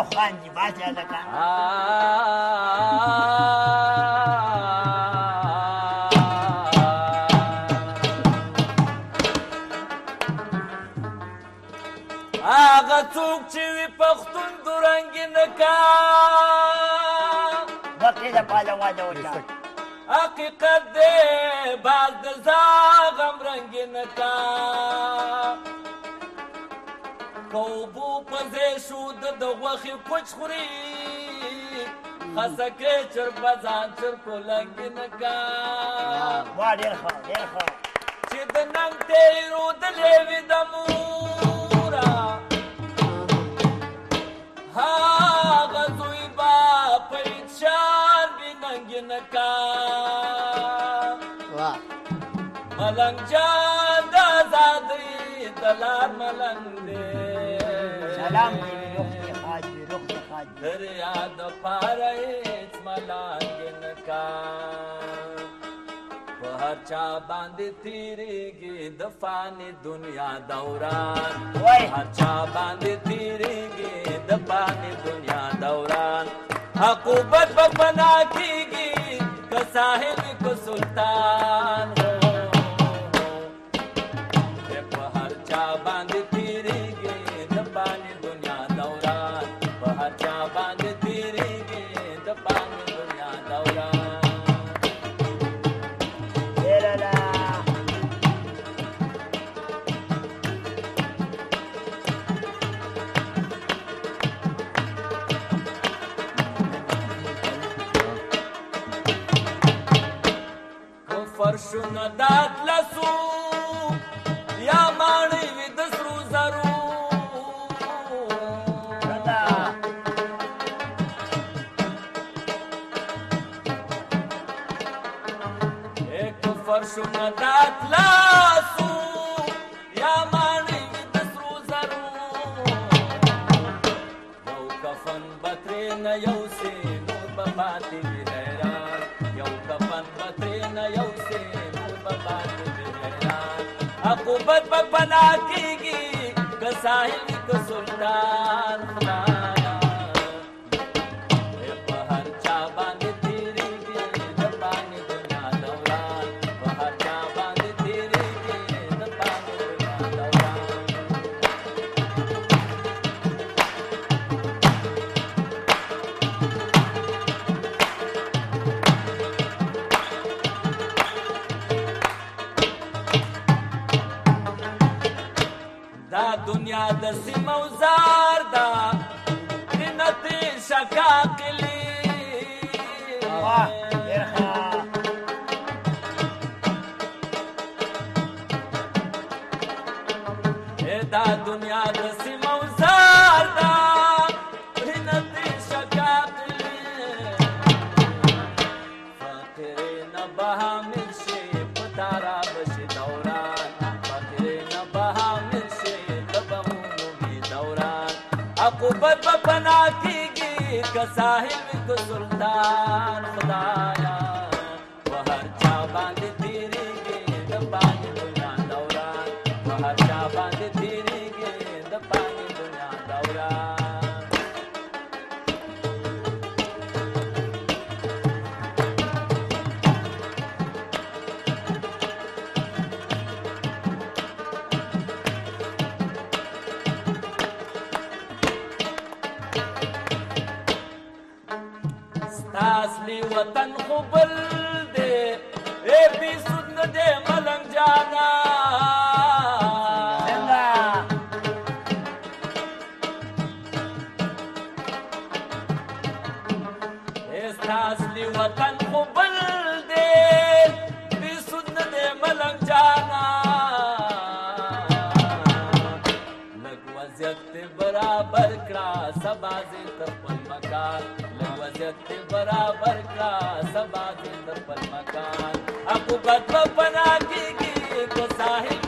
这换你把钱的看。啊！هغه ah, څوک چې پښتون دورنګ نه کا وکیل پالوا دا وچا حقیقت دې باز د زاغم رنگ نه کا په اوبو پځې شو د د غوښې کوچ خوري خسکې چر بزان چر کو لګ نه کا وا ډېر ښه ډېر ښه چې د نن تیرو د لیوي د مورا ها غزوی با پېچان بننګ نه کا وا ملنګ جان د آزادۍ دلار ملنګ دې ملام دې روخ خاج روخ خاج در یاد پاره هیڅ ملانګ نه کا په هر چا باندې تیریږي د فانی دنیا دوران وای هر چا باندې تیریږي د فانی دنیا دوران حقوبت په پنا کیږي که ساحل کو سلطان شنو دات لسو یا ماڼې وي د سرو زرو کفر شنو دات لسو یا ماڼې وي د سرو زرو یو کفن بترې نه یو سي نور به پاتې وي حیران یو کفن بترې نه یو سي محبوبت په پنا کېږي که ساحل که سلطان دنیا د سیم او زار دا جنت شکا کلی واه محبوب په پنا کېږي که ساحل وي که سلطان خدایا ګرانې وطن خو بل دی اے بي سود نه دی ملنګ جانا وطن سبازي ترپل مکان لگ وزیت برابر کا سبازي ترپل مکان اکو بدب پنا کی گی کو ساحل